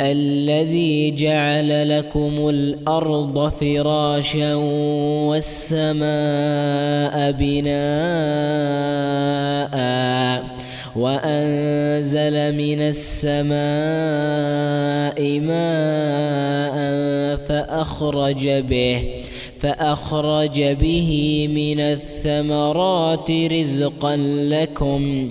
الذي جعل لكم الأرض فراشا والسماء بناءً وأنزل من السماء ماء فأخرج به فأخرج به من الثمرات رزقا لكم.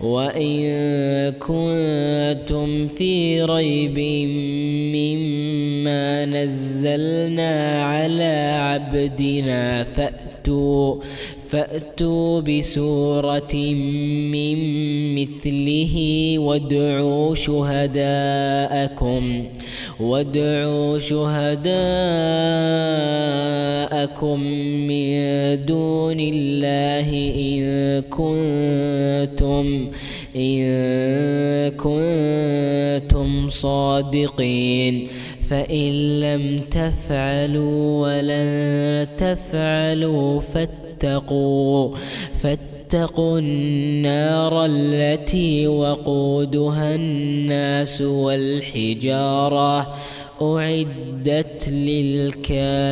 وإن كنتم في ريب مما نزلنا على عبدنا فأتوا فأتوا بسورة من مثله وادعوا شهداءكم وادعوا شهداءكم دون الله إن كنتم إن كنتم صادقين. فإن لم تفعلوا ولن تفعلوا فاتقوا فاتقوا النار التي وقودها الناس والحجارة أعدت للكافرين.